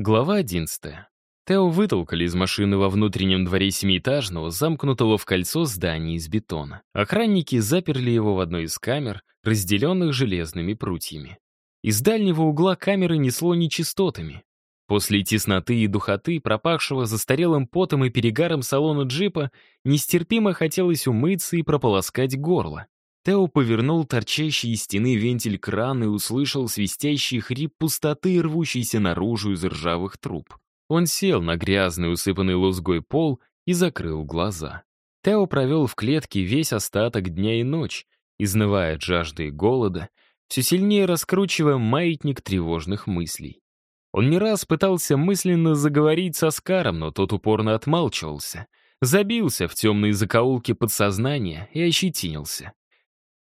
Глава 11. Тео вытолкали из машины во внутреннем дворе семиэтажного, замкнутого в кольцо здания из бетона. Охранники заперли его в одной из камер, разделенных железными прутьями. Из дальнего угла камеры несло нечистотами. После тесноты и духоты, пропахшего застарелым потом и перегаром салона джипа, нестерпимо хотелось умыться и прополоскать горло. Тео повернул торчащий из стены вентиль крана и услышал свистящий хрип пустоты, рвущийся наружу из ржавых труб. Он сел на грязный, усыпанный лузгой пол и закрыл глаза. Тео провел в клетке весь остаток дня и ночь, изнывая от жажды и голода, все сильнее раскручивая маятник тревожных мыслей. Он не раз пытался мысленно заговорить со Скаром, но тот упорно отмалчивался, забился в темные закоулки подсознания и ощетинился.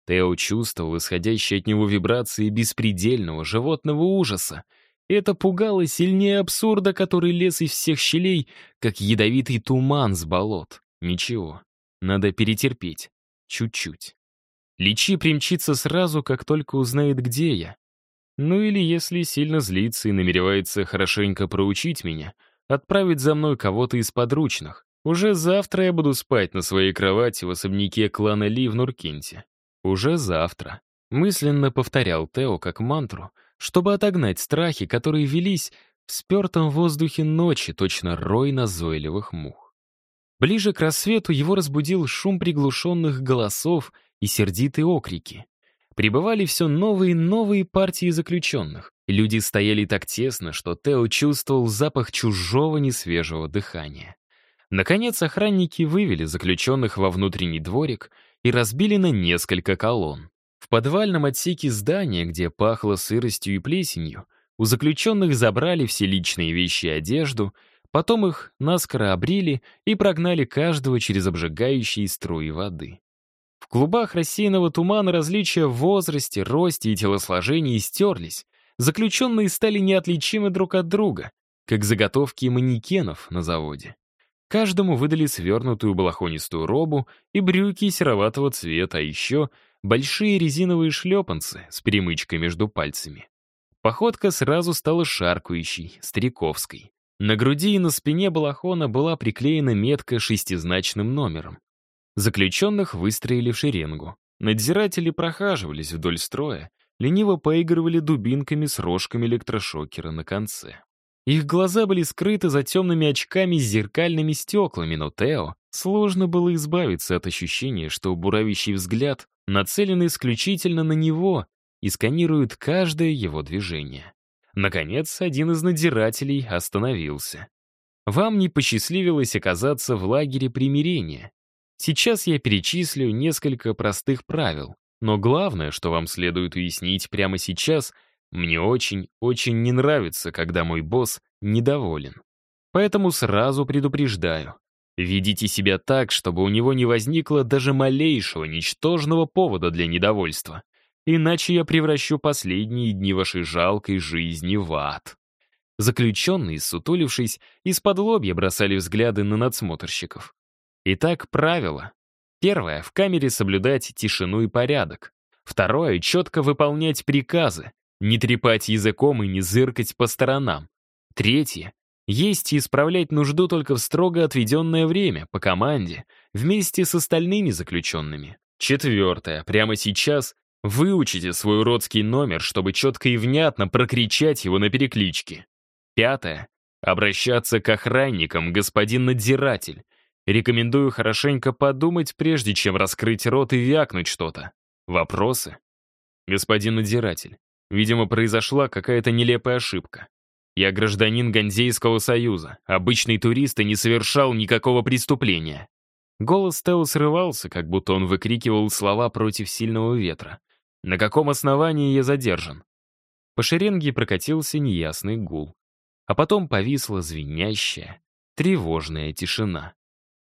Тео чувствовал исходящие от него вибрации беспредельного животного ужаса. Это пугало сильнее абсурда, который лез из всех щелей, как ядовитый туман с болот. Ничего, надо перетерпеть. Чуть-чуть. Личи примчится сразу, как только узнает, где я. Ну или если сильно злится и намеревается хорошенько проучить меня, отправить за мной кого-то из подручных. Уже завтра я буду спать на своей кровати в особняке клана Ли в Нуркинте. «Уже завтра», — мысленно повторял Тео как мантру, чтобы отогнать страхи, которые велись в спертом воздухе ночи, точно рой назойливых мух. Ближе к рассвету его разбудил шум приглушенных голосов и сердитые окрики. Прибывали все новые и новые партии заключенных. Люди стояли так тесно, что Тео чувствовал запах чужого несвежего дыхания. Наконец охранники вывели заключенных во внутренний дворик и разбили на несколько колонн. В подвальном отсеке здания, где пахло сыростью и плесенью, у заключенных забрали все личные вещи и одежду, потом их наскоро обрили и прогнали каждого через обжигающие струи воды. В клубах рассеянного тумана различия в возрасте, росте и телосложении стерлись, заключенные стали неотличимы друг от друга, как заготовки манекенов на заводе. Каждому выдали свернутую балахонистую робу и брюки сероватого цвета, а еще большие резиновые шлепанцы с перемычкой между пальцами. Походка сразу стала шаркающей, стариковской. На груди и на спине балахона была приклеена метка шестизначным номером. Заключенных выстроили в шеренгу. Надзиратели прохаживались вдоль строя, лениво поигрывали дубинками с рожками электрошокера на конце. Их глаза были скрыты за темными очками с зеркальными стеклами, но Тео сложно было избавиться от ощущения, что буравящий взгляд нацелен исключительно на него и сканирует каждое его движение. Наконец, один из надзирателей остановился. Вам не посчастливилось оказаться в лагере примирения. Сейчас я перечислю несколько простых правил, но главное, что вам следует уяснить прямо сейчас — мне очень-очень не нравится, когда мой босс недоволен. Поэтому сразу предупреждаю. Ведите себя так, чтобы у него не возникло даже малейшего, ничтожного повода для недовольства. Иначе я превращу последние дни вашей жалкой жизни в ад. Заключенные, сутулившись, из-под лобья бросали взгляды на надсмотрщиков. Итак, правило. Первое — в камере соблюдать тишину и порядок. Второе — четко выполнять приказы, не трепать языком и не зыркать по сторонам. Третье. Есть и исправлять нужду только в строго отведенное время, по команде, вместе с остальными заключенными. Четвертое. Прямо сейчас выучите свой уродский номер, чтобы четко и внятно прокричать его на перекличке. Пятое. Обращаться к охранникам, господин надзиратель. Рекомендую хорошенько подумать, прежде чем раскрыть рот и вякнуть что-то. Вопросы? Господин надзиратель, Видимо, произошла какая-то нелепая ошибка. Я гражданин Ганзейского союза, обычный турист и не совершал никакого преступления. Голос Тео срывался, как будто он выкрикивал слова против сильного ветра. На каком основании я задержан? По шеренге прокатился неясный гул. А потом повисла звенящая, тревожная тишина.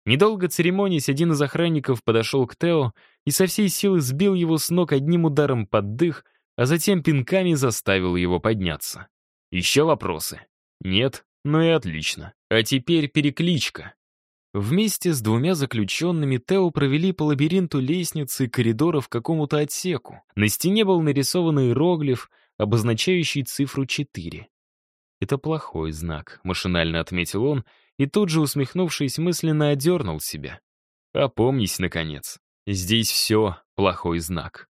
Недолго церемонясь, один из охранников подошел к Тео и со всей силы сбил его с ног одним ударом под дых, а затем пинками заставил его подняться. Еще вопросы? Нет? Ну и отлично. А теперь перекличка. Вместе с двумя заключенными Тео провели по лабиринту лестницы и коридоров к какому-то отсеку. На стене был нарисован иероглиф, обозначающий цифру 4. Это плохой знак, машинально отметил он, и тут же, усмехнувшись, мысленно одернул себя. Опомнись, наконец. Здесь все плохой знак.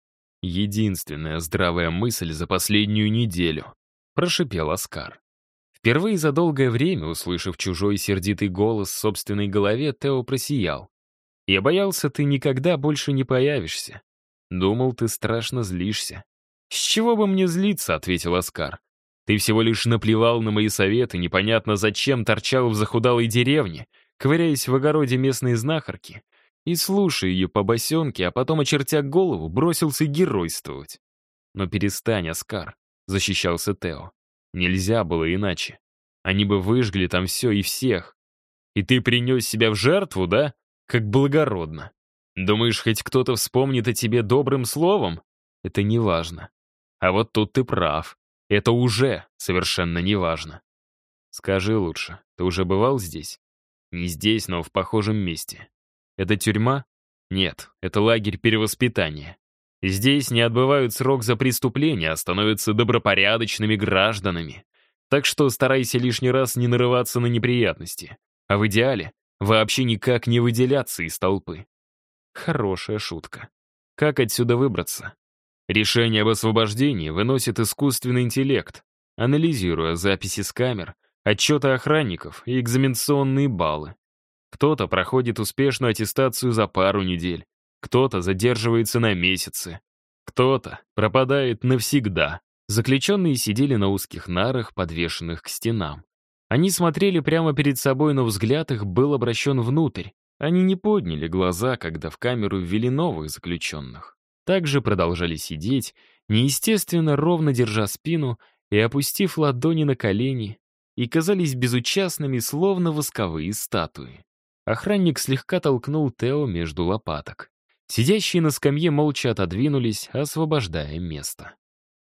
Единственная здравая мысль за последнюю неделю, прошипел Оскар. Впервые за долгое время, услышав чужой сердитый голос в собственной голове, Тео просиял. «Я боялся, ты никогда больше не появишься. Думал, ты страшно злишься». «С чего бы мне злиться?» — ответил Оскар. «Ты всего лишь наплевал на мои советы, непонятно зачем торчал в захудалой деревне, ковыряясь в огороде местной знахарки, и, слушая ее по босенке, а потом, очертя голову, бросился геройствовать. «Но перестань, Оскар», — защищался Тео. «Нельзя было иначе. Они бы выжгли там все и всех. И ты принес себя в жертву, да? Как благородно. Думаешь, хоть кто-то вспомнит о тебе добрым словом? Это не важно. А вот тут ты прав. Это уже совершенно не важно. Скажи лучше, ты уже бывал здесь? Не здесь, но в похожем месте. Это тюрьма? Нет, это лагерь перевоспитания. Здесь не отбывают срок за преступление, а становятся добропорядочными гражданами. Так что старайся лишний раз не нарываться на неприятности. А в идеале вообще никак не выделяться из толпы. Хорошая шутка. Как отсюда выбраться? Решение об освобождении выносит искусственный интеллект, анализируя записи с камер, отчеты охранников и экзаменационные баллы. Кто-то проходит успешную аттестацию за пару недель, кто-то задерживается на месяцы, кто-то пропадает навсегда. Заключенные сидели на узких нарах, подвешенных к стенам. Они смотрели прямо перед собой, но взгляд их был обращен внутрь. Они не подняли глаза, когда в камеру ввели новых заключенных. Также продолжали сидеть, неестественно ровно держа спину и опустив ладони на колени, и казались безучастными, словно восковые статуи. Охранник слегка толкнул Тео между лопаток. Сидящие на скамье молча отодвинулись, освобождая место.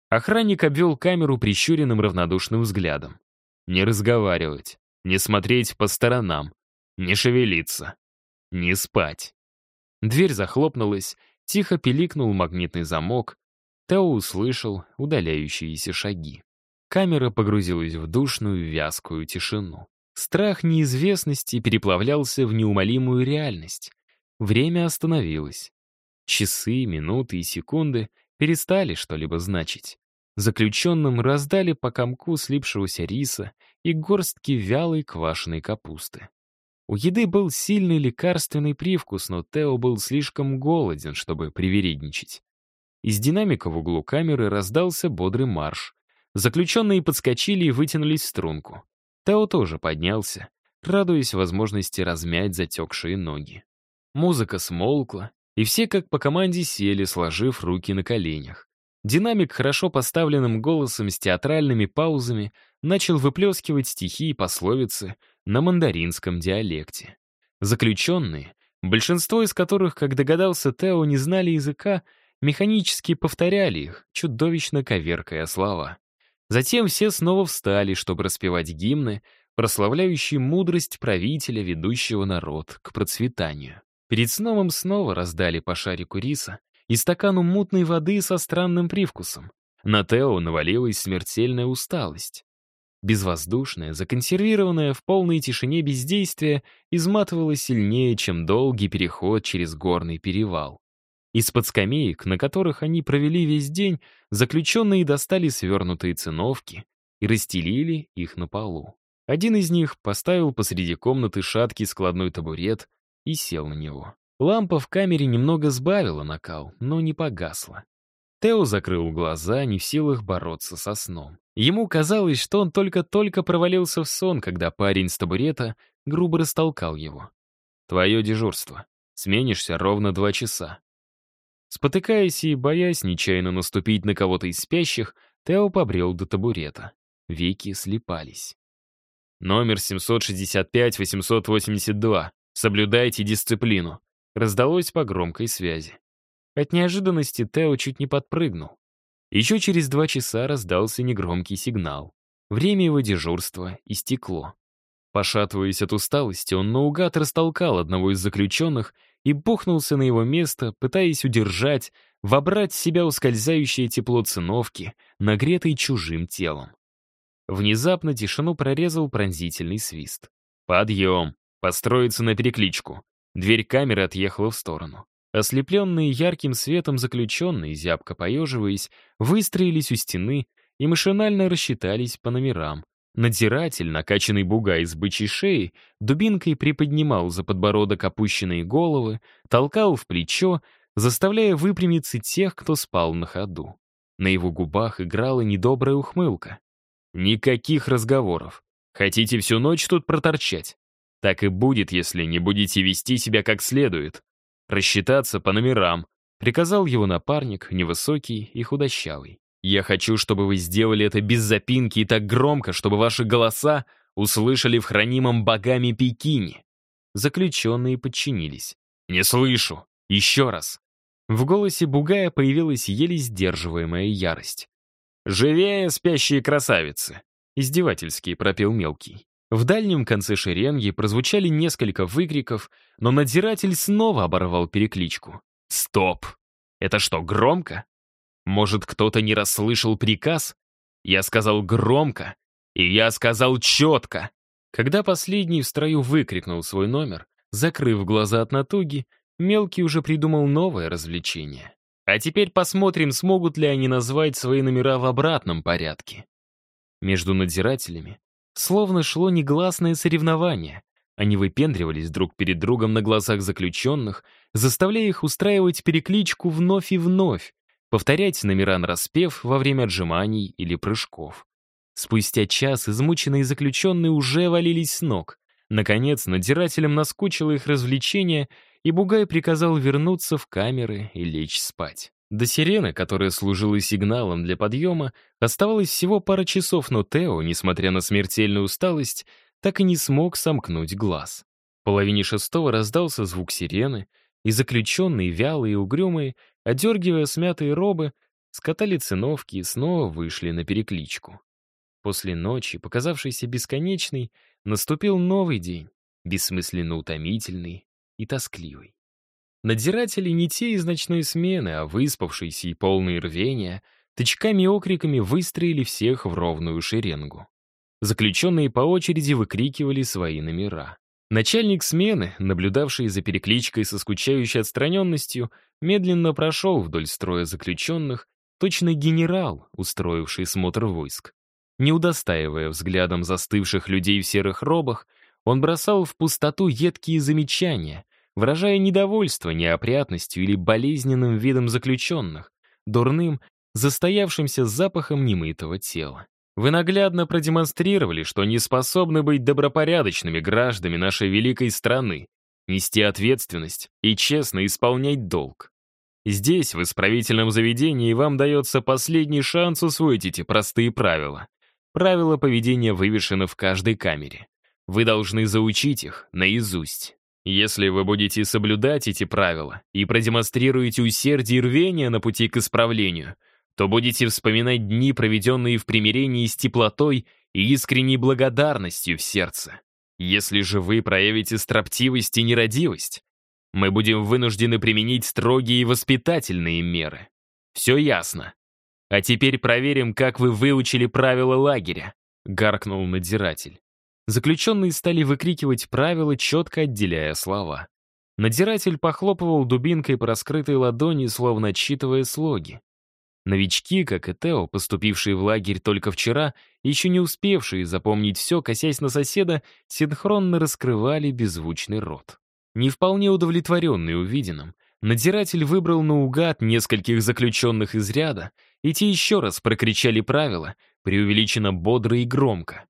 Охранник обвел камеру прищуренным равнодушным взглядом. Не разговаривать, не смотреть по сторонам, не шевелиться, не спать. Дверь захлопнулась, тихо пиликнул магнитный замок. Тео услышал удаляющиеся шаги. Камера погрузилась в душную, вязкую тишину. Страх неизвестности переплавлялся в неумолимую реальность. Время остановилось. Часы, минуты и секунды перестали что-либо значить. Заключенным раздали по комку слипшегося риса и горстки вялой квашеной капусты. У еды был сильный лекарственный привкус, но Тео был слишком голоден, чтобы привередничать. Из динамика в углу камеры раздался бодрый марш. Заключенные подскочили и вытянулись в струнку. Тео тоже поднялся, радуясь возможности размять затекшие ноги. Музыка смолкла, и все как по команде сели, сложив руки на коленях. Динамик хорошо поставленным голосом с театральными паузами начал выплескивать стихи и пословицы на мандаринском диалекте. Заключенные, большинство из которых, как догадался Тео, не знали языка, механически повторяли их, чудовищно коверкая слова. Затем все снова встали, чтобы распевать гимны, прославляющие мудрость правителя, ведущего народ к процветанию. Перед сном им снова раздали по шарику риса и стакану мутной воды со странным привкусом. На Тео навалилась смертельная усталость. Безвоздушное, законсервированное в полной тишине бездействие изматывало сильнее, чем долгий переход через горный перевал. Из-под скамеек, на которых они провели весь день, заключенные достали свернутые циновки и расстелили их на полу. Один из них поставил посреди комнаты шаткий складной табурет и сел на него. Лампа в камере немного сбавила накал, но не погасла. Тео закрыл глаза, не в силах бороться со сном. Ему казалось, что он только-только провалился в сон, когда парень с табурета грубо растолкал его. «Твое дежурство. Сменишься ровно два часа. Спотыкаясь и боясь нечаянно наступить на кого-то из спящих, Тео побрел до табурета. Веки слепались. «Номер 765-882. Соблюдайте дисциплину», раздалось по громкой связи. От неожиданности Тео чуть не подпрыгнул. Еще через два часа раздался негромкий сигнал. Время его дежурства истекло. Пошатываясь от усталости, он наугад растолкал одного из заключенных и бухнулся на его место, пытаясь удержать, вобрать в себя ускользающее тепло циновки, нагретой чужим телом. Внезапно тишину прорезал пронзительный свист. «Подъем! Построиться на перекличку!» Дверь камеры отъехала в сторону. Ослепленные ярким светом заключенные, зябко поеживаясь, выстроились у стены и машинально рассчитались по номерам. Надзиратель, накачанный бугай из бычьей шеи, дубинкой приподнимал за подбородок опущенные головы, толкал в плечо, заставляя выпрямиться тех, кто спал на ходу. На его губах играла недобрая ухмылка. «Никаких разговоров. Хотите всю ночь тут проторчать? Так и будет, если не будете вести себя как следует. Рассчитаться по номерам», — приказал его напарник, невысокий и худощавый. «Я хочу, чтобы вы сделали это без запинки и так громко, чтобы ваши голоса услышали в хранимом богами Пекине». Заключенные подчинились. «Не слышу. Еще раз. В голосе Бугая появилась еле сдерживаемая ярость. «Живее, спящие красавицы!» — издевательски пропел мелкий. В дальнем конце шеренги прозвучали несколько выкриков, но надзиратель снова оборвал перекличку. «Стоп! Это что, громко? Может, кто-то не расслышал приказ? Я сказал громко, и я сказал четко!» Когда последний в строю выкрикнул свой номер, закрыв глаза от натуги, Мелкий уже придумал новое развлечение. А теперь посмотрим, смогут ли они назвать свои номера в обратном порядке. Между надзирателями словно шло негласное соревнование. Они выпендривались друг перед другом на глазах заключенных, заставляя их устраивать перекличку вновь и вновь, повторять номера на распев во время отжиманий или прыжков. Спустя час измученные заключенные уже валились с ног. Наконец, надзирателям наскучило их развлечение, и Бугай приказал вернуться в камеры и лечь спать. До сирены, которая служила сигналом для подъема, оставалось всего пара часов, но Тео, несмотря на смертельную усталость, так и не смог сомкнуть глаз. В половине шестого раздался звук сирены, и заключенные, вялые и угрюмые, одергивая смятые робы, скатали циновки и снова вышли на перекличку. После ночи, показавшейся бесконечной, наступил новый день, бессмысленно утомительный, и тоскливый. Надзиратели не те из ночной смены, а выспавшиеся и полные рвения, тычками и окриками выстроили всех в ровную шеренгу. Заключенные по очереди выкрикивали свои номера. Начальник смены, наблюдавший за перекличкой со скучающей отстраненностью, медленно прошел вдоль строя заключенных, точно генерал, устроивший смотр войск. Не удостаивая взглядом застывших людей в серых робах, он бросал в пустоту едкие замечания, выражая недовольство неопрятностью или болезненным видом заключенных, дурным, застоявшимся запахом немытого тела. Вы наглядно продемонстрировали, что не способны быть добропорядочными гражданами нашей великой страны, нести ответственность и честно исполнять долг. Здесь, в исправительном заведении, вам дается последний шанс усвоить эти простые правила. Правила поведения вывешены в каждой камере. Вы должны заучить их наизусть. Если вы будете соблюдать эти правила и продемонстрируете усердие и рвение на пути к исправлению, то будете вспоминать дни, проведенные в примирении с теплотой и искренней благодарностью в сердце. Если же вы проявите строптивость и нерадивость, мы будем вынуждены применить строгие воспитательные меры. Все ясно. А теперь проверим, как вы выучили правила лагеря», — гаркнул надзиратель. Заключенные стали выкрикивать правила, четко отделяя слова. Надзиратель похлопывал дубинкой по раскрытой ладони, словно отсчитывая слоги. Новички, как и Тео, поступившие в лагерь только вчера, еще не успевшие запомнить все, косясь на соседа, синхронно раскрывали беззвучный рот. Не вполне удовлетворенный увиденным, надзиратель выбрал наугад нескольких заключенных из ряда, и те еще раз прокричали правила, преувеличенно бодро и громко.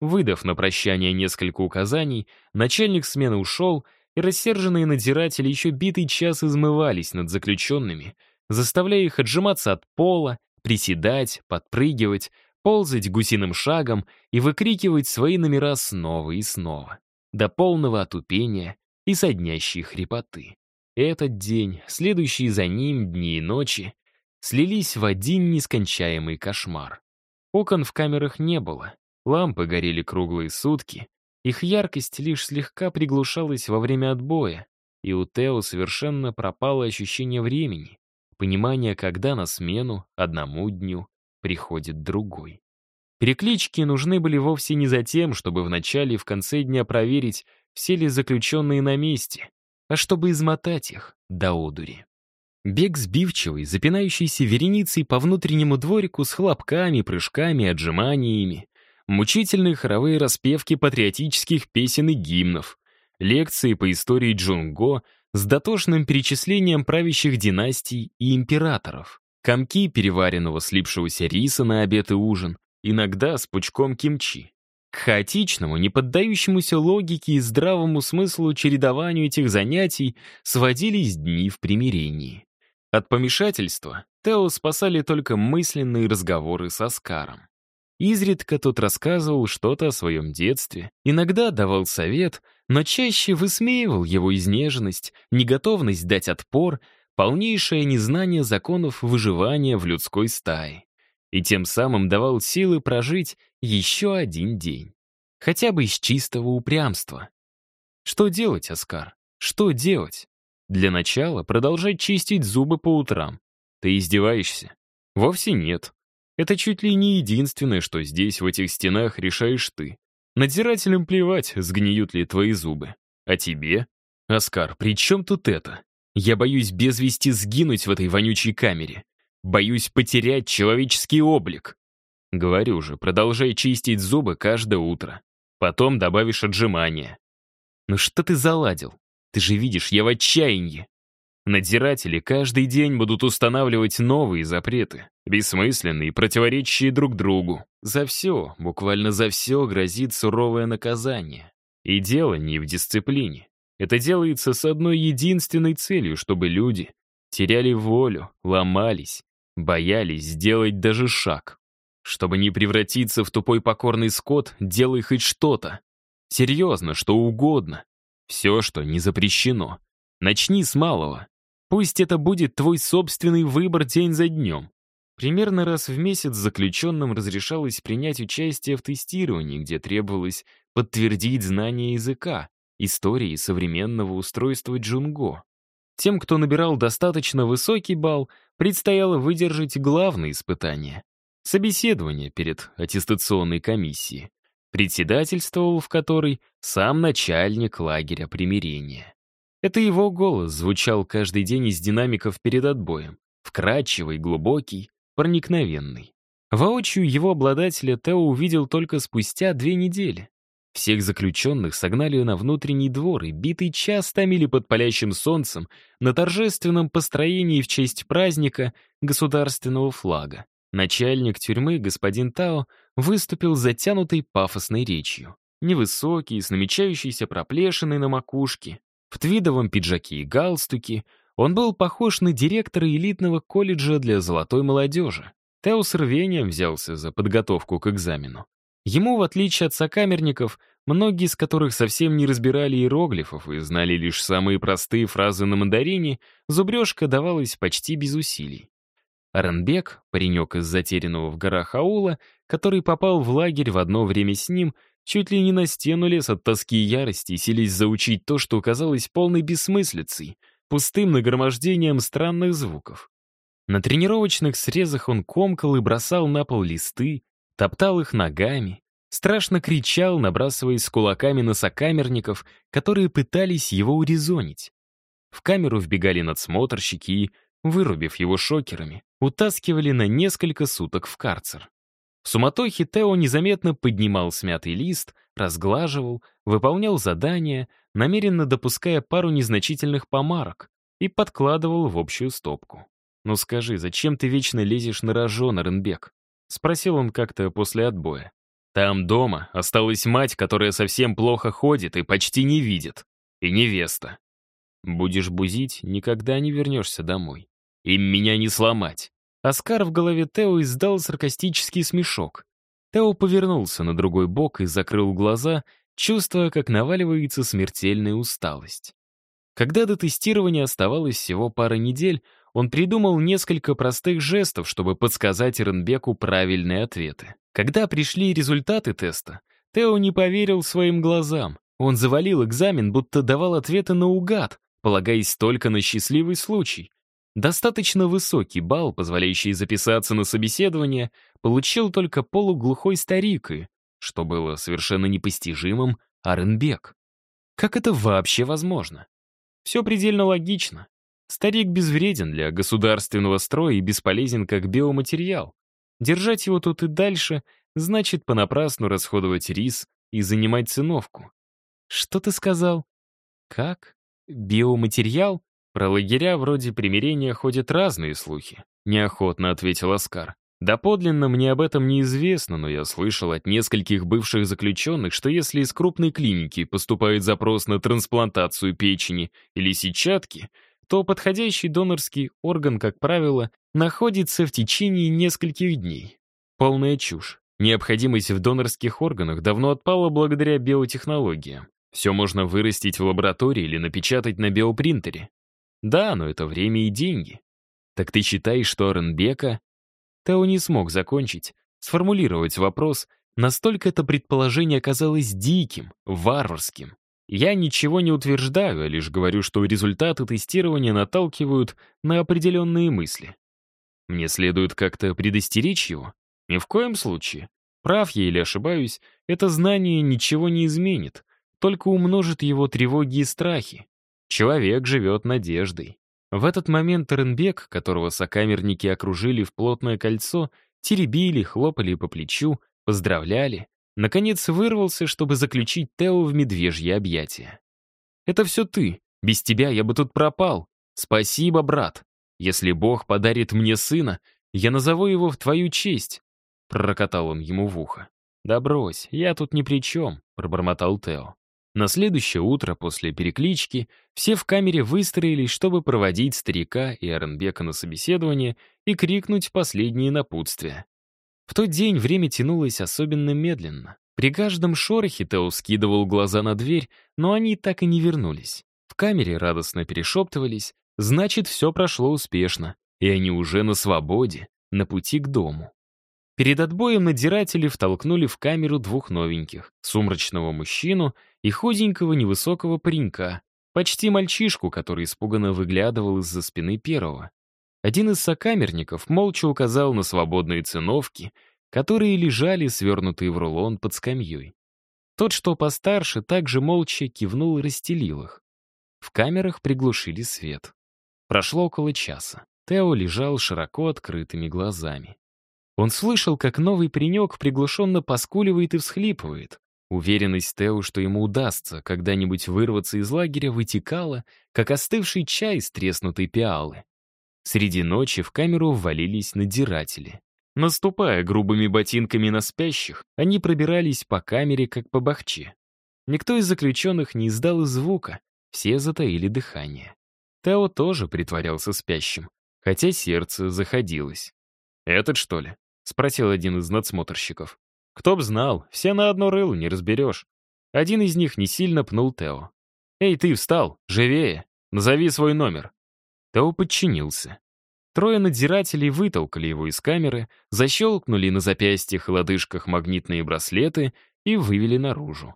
Выдав на прощание несколько указаний, начальник смены ушел, и рассерженные надзиратели еще битый час измывались над заключенными, заставляя их отжиматься от пола, приседать, подпрыгивать, ползать гусиным шагом и выкрикивать свои номера снова и снова, до полного отупения и соднящей хрипоты. Этот день, следующие за ним дни и ночи, слились в один нескончаемый кошмар. Окон в камерах не было, Лампы горели круглые сутки, их яркость лишь слегка приглушалась во время отбоя, и у Тео совершенно пропало ощущение времени, понимание, когда на смену одному дню приходит другой. Переклички нужны были вовсе не за тем, чтобы в начале и в конце дня проверить, все ли заключенные на месте, а чтобы измотать их до одури. Бег сбивчивый, запинающийся вереницей по внутреннему дворику с хлопками, прыжками, отжиманиями, мучительные хоровые распевки патриотических песен и гимнов, лекции по истории Джунго с дотошным перечислением правящих династий и императоров, комки переваренного слипшегося риса на обед и ужин, иногда с пучком кимчи. К хаотичному, не поддающемуся логике и здравому смыслу чередованию этих занятий сводились дни в примирении. От помешательства Тео спасали только мысленные разговоры с Оскаром. Изредка тот рассказывал что-то о своем детстве, иногда давал совет, но чаще высмеивал его изнеженность, неготовность дать отпор, полнейшее незнание законов выживания в людской стае и тем самым давал силы прожить еще один день. Хотя бы из чистого упрямства. Что делать, Оскар? Что делать? Для начала продолжать чистить зубы по утрам. Ты издеваешься? Вовсе нет. Это чуть ли не единственное, что здесь, в этих стенах, решаешь ты. Надзирателям плевать, сгниют ли твои зубы. А тебе? Оскар, при чем тут это? Я боюсь без вести сгинуть в этой вонючей камере. Боюсь потерять человеческий облик. Говорю же, продолжай чистить зубы каждое утро. Потом добавишь отжимания. Ну что ты заладил? Ты же видишь, я в отчаянии. Надзиратели каждый день будут устанавливать новые запреты, бессмысленные, противоречащие друг другу. За все, буквально за все грозит суровое наказание. И дело не в дисциплине. Это делается с одной единственной целью, чтобы люди теряли волю, ломались, боялись сделать даже шаг. Чтобы не превратиться в тупой покорный скот, делай хоть что-то. Серьезно, что угодно. Все, что не запрещено. Начни с малого. Пусть это будет твой собственный выбор день за днем. Примерно раз в месяц заключенным разрешалось принять участие в тестировании, где требовалось подтвердить знание языка, истории современного устройства Джунго. Тем, кто набирал достаточно высокий балл, предстояло выдержать главное испытание — собеседование перед аттестационной комиссией, председательствовал в которой сам начальник лагеря примирения. Это его голос звучал каждый день из динамиков перед отбоем, вкрадчивый, глубокий, проникновенный. Воочию его обладателя Тео увидел только спустя две недели. Всех заключенных согнали на внутренний двор и битый час томили под палящим солнцем на торжественном построении в честь праздника государственного флага. Начальник тюрьмы, господин Тао, выступил затянутой пафосной речью. Невысокий, с намечающейся проплешиной на макушке, в твидовом пиджаке и галстуке, он был похож на директора элитного колледжа для золотой молодежи. Тео с рвением взялся за подготовку к экзамену. Ему, в отличие от сокамерников, многие из которых совсем не разбирали иероглифов и знали лишь самые простые фразы на мандарине, зубрежка давалась почти без усилий. Аренбек, паренек из затерянного в горах аула, который попал в лагерь в одно время с ним, чуть ли не на стену лез от тоски и ярости, селись заучить то, что казалось полной бессмыслицей, пустым нагромождением странных звуков. На тренировочных срезах он комкал и бросал на пол листы, топтал их ногами, страшно кричал, набрасываясь кулаками на сокамерников, которые пытались его урезонить. В камеру вбегали надсмотрщики и, вырубив его шокерами, утаскивали на несколько суток в карцер. В суматохе Тео незаметно поднимал смятый лист, разглаживал, выполнял задания, намеренно допуская пару незначительных помарок и подкладывал в общую стопку. «Ну скажи, зачем ты вечно лезешь на рожон, Ренбек? — спросил он как-то после отбоя. «Там дома осталась мать, которая совсем плохо ходит и почти не видит. И невеста. Будешь бузить, никогда не вернешься домой. Им меня не сломать». Оскар в голове Тео издал саркастический смешок. Тео повернулся на другой бок и закрыл глаза, чувствуя, как наваливается смертельная усталость. Когда до тестирования оставалось всего пара недель, он придумал несколько простых жестов, чтобы подсказать Ренбеку правильные ответы. Когда пришли результаты теста, Тео не поверил своим глазам. Он завалил экзамен, будто давал ответы наугад, полагаясь только на счастливый случай. Достаточно высокий балл, позволяющий записаться на собеседование, получил только полуглухой старик и, что было совершенно непостижимым, Аренбек. Как это вообще возможно? Все предельно логично. Старик безвреден для государственного строя и бесполезен как биоматериал. Держать его тут и дальше значит понапрасну расходовать рис и занимать циновку. Что ты сказал? Как? Биоматериал? Про лагеря вроде примирения ходят разные слухи. Неохотно ответил Оскар. Доподлинно мне об этом неизвестно, но я слышал от нескольких бывших заключенных, что если из крупной клиники поступает запрос на трансплантацию печени или сетчатки, то подходящий донорский орган, как правило, находится в течение нескольких дней. Полная чушь. Необходимость в донорских органах давно отпала благодаря биотехнологиям. Все можно вырастить в лаборатории или напечатать на биопринтере. Да, но это время и деньги. Так ты считаешь, что Оренбека... Тео не смог закончить, сформулировать вопрос, настолько это предположение оказалось диким, варварским. Я ничего не утверждаю, а лишь говорю, что результаты тестирования наталкивают на определенные мысли. Мне следует как-то предостеречь его? Ни в коем случае. Прав я или ошибаюсь, это знание ничего не изменит, только умножит его тревоги и страхи. Человек живет надеждой. В этот момент Ренбек, которого сокамерники окружили в плотное кольцо, теребили, хлопали по плечу, поздравляли, наконец вырвался, чтобы заключить Тео в медвежье объятия. «Это все ты. Без тебя я бы тут пропал. Спасибо, брат. Если Бог подарит мне сына, я назову его в твою честь», — пророкотал он ему в ухо. «Да брось, я тут ни при чем», — пробормотал Тео. На следующее утро после переклички все в камере выстроились, чтобы проводить старика и Аренбека на собеседование и крикнуть последние напутствия. В тот день время тянулось особенно медленно. При каждом шорохе Тео скидывал глаза на дверь, но они так и не вернулись. В камере радостно перешептывались, значит, все прошло успешно, и они уже на свободе, на пути к дому. Перед отбоем надзиратели втолкнули в камеру двух новеньких, сумрачного мужчину и худенького невысокого паренька, почти мальчишку, который испуганно выглядывал из-за спины первого. Один из сокамерников молча указал на свободные циновки, которые лежали, свернутые в рулон под скамьей. Тот, что постарше, также молча кивнул и расстелил их. В камерах приглушили свет. Прошло около часа. Тео лежал широко открытыми глазами. Он слышал, как новый паренек приглушенно поскуливает и всхлипывает. Уверенность Тео, что ему удастся когда-нибудь вырваться из лагеря, вытекала, как остывший чай из треснутой пиалы. Среди ночи в камеру ввалились надзиратели. Наступая грубыми ботинками на спящих, они пробирались по камере, как по бахче. Никто из заключенных не издал звука, все затаили дыхание. Тео тоже притворялся спящим, хотя сердце заходилось. «Этот, что ли?» — спросил один из надсмотрщиков. «Кто б знал, все на одно рыло, не разберешь». Один из них не сильно пнул Тео. «Эй, ты встал! Живее! Назови свой номер!» Тео подчинился. Трое надзирателей вытолкали его из камеры, защелкнули на запястьях и лодыжках магнитные браслеты и вывели наружу.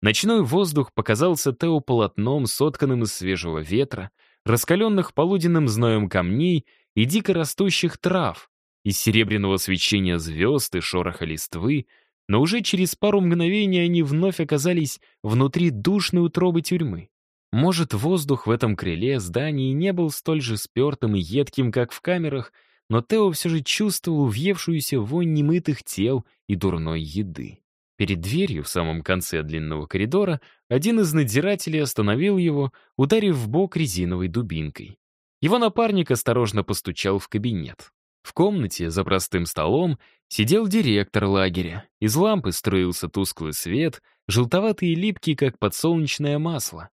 Ночной воздух показался Тео полотном, сотканным из свежего ветра, раскаленных полуденным зноем камней и дико растущих трав, из серебряного свечения звезд и шороха листвы, но уже через пару мгновений они вновь оказались внутри душной утробы тюрьмы. Может, воздух в этом крыле здании не был столь же спертым и едким, как в камерах, но Тео все же чувствовал въевшуюся вонь немытых тел и дурной еды. Перед дверью в самом конце длинного коридора один из надзирателей остановил его, ударив в бок резиновой дубинкой. Его напарник осторожно постучал в кабинет. В комнате за простым столом сидел директор лагеря. Из лампы струился тусклый свет, желтоватый и липкий, как подсолнечное масло.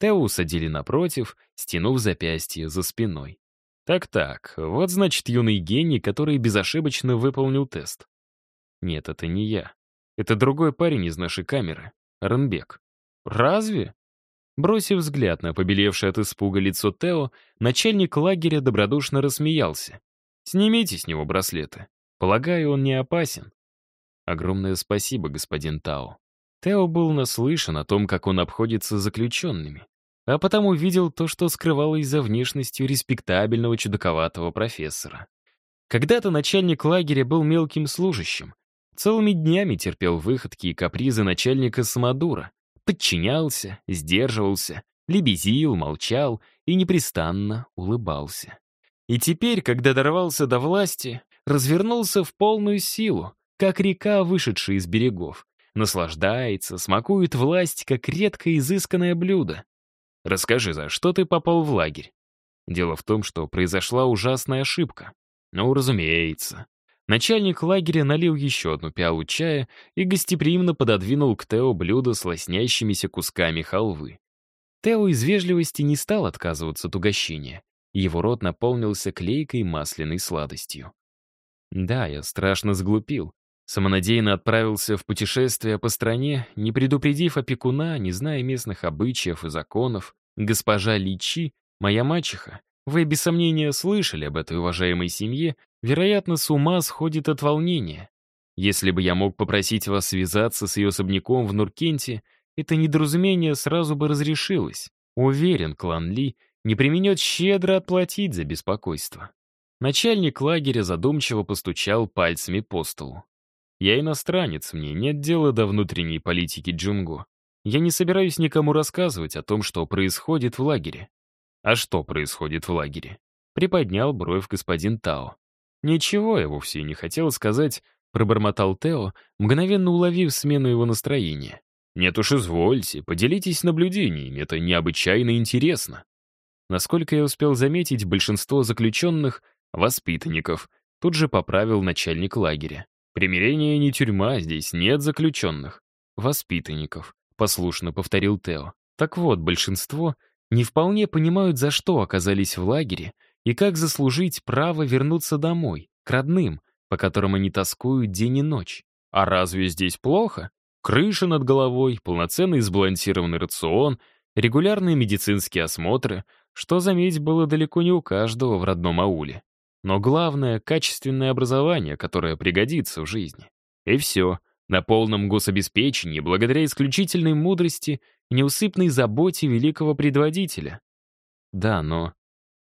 Тео усадили напротив, стянув запястье за спиной. Так-так, вот значит юный гений, который безошибочно выполнил тест. Нет, это не я. Это другой парень из нашей камеры, Ренбек. Разве? Бросив взгляд на побелевшее от испуга лицо Тео, начальник лагеря добродушно рассмеялся. Снимите с него браслеты. Полагаю, он не опасен. Огромное спасибо, господин Тао. Тео был наслышан о том, как он обходится с заключенными. а потому видел то, что скрывалось за внешностью респектабельного чудаковатого профессора. Когда-то начальник лагеря был мелким служащим, целыми днями терпел выходки и капризы начальника самодура, подчинялся, сдерживался, лебезил, молчал и непрестанно улыбался. И теперь, когда дорвался до власти, развернулся в полную силу, как река, вышедшая из берегов, наслаждается, смакует власть, как редко изысканное блюдо. Расскажи, за что ты попал в лагерь? Дело в том, что произошла ужасная ошибка. Ну, разумеется. Начальник лагеря налил еще одну пиалу чая и гостеприимно пододвинул к Тео блюдо с лоснящимися кусками халвы. Тео из вежливости не стал отказываться от угощения. Его рот наполнился клейкой масляной сладостью. Да, я страшно сглупил. Самонадеянно отправился в путешествие по стране, не предупредив опекуна, не зная местных обычаев и законов. Госпожа Личи, моя мачеха, вы без сомнения слышали об этой уважаемой семье, вероятно, с ума сходит от волнения. Если бы я мог попросить вас связаться с ее особняком в Нуркенте, это недоразумение сразу бы разрешилось. Уверен, клан Ли не применет щедро отплатить за беспокойство. Начальник лагеря задумчиво постучал пальцами по столу. Я иностранец, мне нет дела до внутренней политики Джунго. Я не собираюсь никому рассказывать о том, что происходит в лагере. А что происходит в лагере? Приподнял бровь господин Тао. Ничего я вовсе не хотел сказать, пробормотал Тео, мгновенно уловив смену его настроения. Нет уж, извольте, поделитесь наблюдениями, это необычайно интересно. Насколько я успел заметить, большинство заключенных — воспитанников, тут же поправил начальник лагеря. Примирение не тюрьма, здесь нет заключенных. Воспитанников, послушно повторил Тео. Так вот, большинство не вполне понимают, за что оказались в лагере и как заслужить право вернуться домой, к родным, по которым они тоскуют день и ночь. А разве здесь плохо? Крыша над головой, полноценный сбалансированный рацион, регулярные медицинские осмотры, что, заметить, было далеко не у каждого в родном ауле. Но главное — качественное образование, которое пригодится в жизни. И все. На полном гособеспечении, благодаря исключительной мудрости и неусыпной заботе великого предводителя. Да, но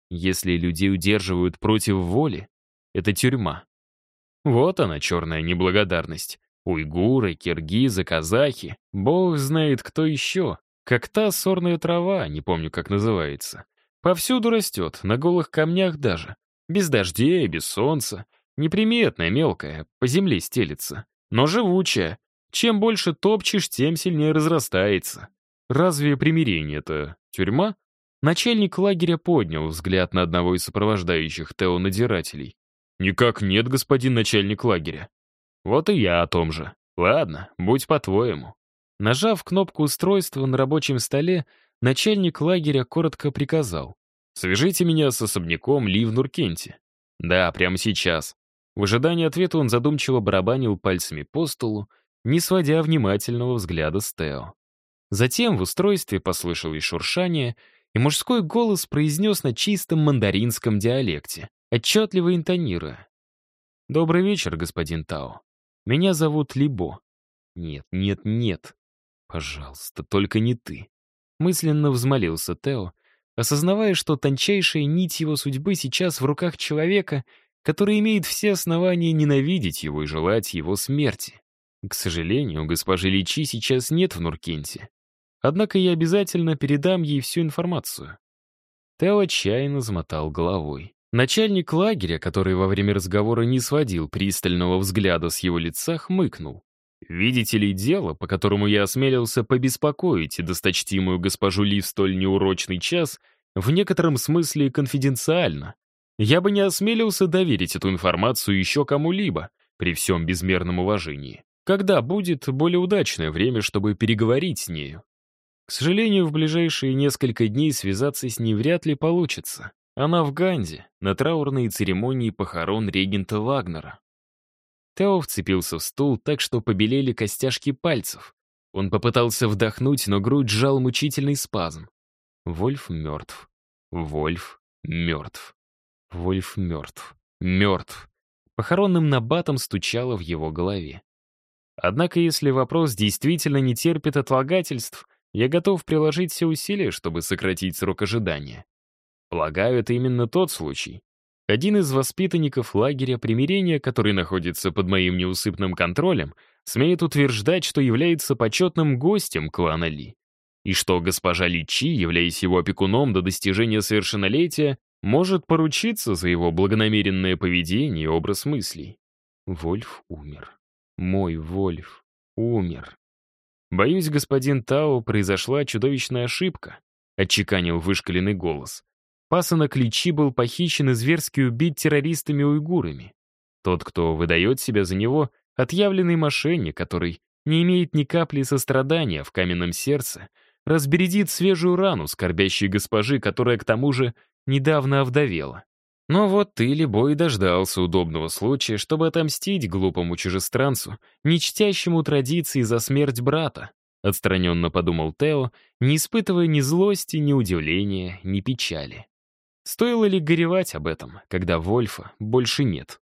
если людей удерживают против воли, это тюрьма. Вот она, черная неблагодарность. Уйгуры, киргизы, казахи, бог знает кто еще. Как та сорная трава, не помню, как называется. Повсюду растет, на голых камнях даже. Без дождей, без солнца. Неприметная, мелкая, по земле стелится. Но живучая. Чем больше топчешь, тем сильнее разрастается. Разве примирение это тюрьма? Начальник лагеря поднял взгляд на одного из сопровождающих Тео-надирателей. «Никак нет, господин начальник лагеря». «Вот и я о том же. Ладно, будь по-твоему». Нажав кнопку устройства на рабочем столе, начальник лагеря коротко приказал. «Свяжите меня с особняком Ли в Нуркенте». «Да, прямо сейчас». В ожидании ответа он задумчиво барабанил пальцами по столу, не сводя внимательного взгляда с Тео. Затем в устройстве послышалось шуршание, и мужской голос произнес на чистом мандаринском диалекте, отчетливо интонируя. «Добрый вечер, господин Тао. Меня зовут Либо. Нет, нет, нет. Пожалуйста, только не ты». Мысленно взмолился Тео, осознавая, что тончайшая нить его судьбы сейчас в руках человека, который имеет все основания ненавидеть его и желать его смерти. К сожалению, госпожи Личи сейчас нет в Нуркенте. Однако я обязательно передам ей всю информацию. Тео отчаянно замотал головой. Начальник лагеря, который во время разговора не сводил пристального взгляда с его лица, хмыкнул. «Видите ли дело, по которому я осмелился побеспокоить досточтимую госпожу Ли в столь неурочный час, в некотором смысле конфиденциально. Я бы не осмелился доверить эту информацию еще кому-либо, при всем безмерном уважении. Когда будет более удачное время, чтобы переговорить с нею? К сожалению, в ближайшие несколько дней связаться с ней вряд ли получится. Она в Ганзе, на траурной церемонии похорон регента Вагнера. Тео вцепился в стул так, что побелели костяшки пальцев. Он попытался вдохнуть, но грудь сжал мучительный спазм. Вольф мертв. Вольф мертв. Вольф мертв. Мертв. Похоронным набатом стучало в его голове. Однако, если вопрос действительно не терпит отлагательств, я готов приложить все усилия, чтобы сократить срок ожидания. Полагаю, это именно тот случай. Один из воспитанников лагеря примирения, который находится под моим неусыпным контролем, смеет утверждать, что является почетным гостем клана Ли. И что госпожа Ли Чи, являясь его опекуном до достижения совершеннолетия, может поручиться за его благонамеренное поведение и образ мыслей. Вольф умер. Мой Вольф умер. Боюсь, господин Тао, произошла чудовищная ошибка, отчеканил вышкаленный голос. Пасынок Личи был похищен и зверски убит террористами-уйгурами. Тот, кто выдает себя за него, отъявленный мошенник, который не имеет ни капли сострадания в каменном сердце, разбередит свежую рану скорбящей госпожи, которая, к тому же, недавно овдовела. Но вот ты, Либо, и дождался удобного случая, чтобы отомстить глупому чужестранцу, не чтящему традиции за смерть брата, отстраненно подумал Тео, не испытывая ни злости, ни удивления, ни печали. Стоило ли горевать об этом, когда Вольфа больше нет?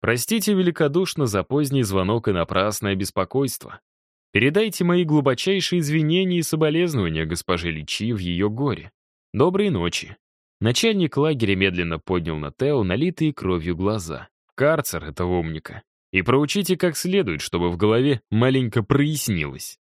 Простите великодушно за поздний звонок и напрасное беспокойство. Передайте мои глубочайшие извинения и соболезнования госпоже Личи в ее горе. Доброй ночи. Начальник лагеря медленно поднял на Тео налитые кровью глаза. Карцер этого умника. И проучите как следует, чтобы в голове маленько прояснилось.